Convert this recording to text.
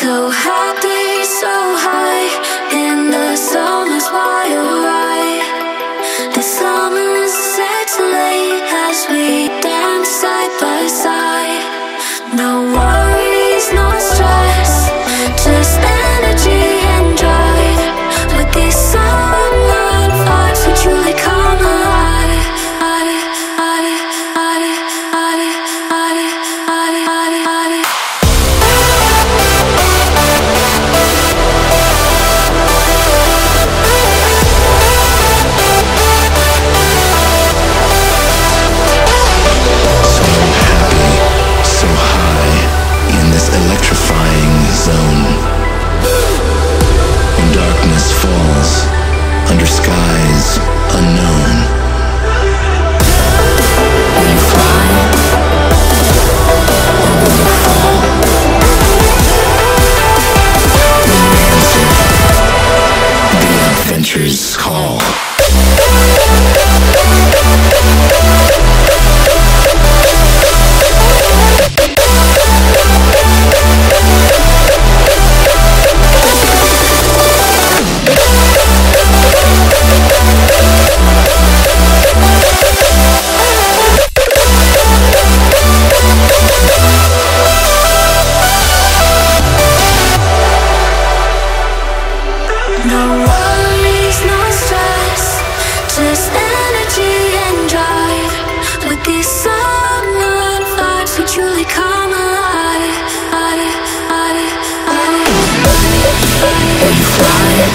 So happy, so high in the summer's wild ride. The summer sets late as we dance side by side. No. now. Are you fine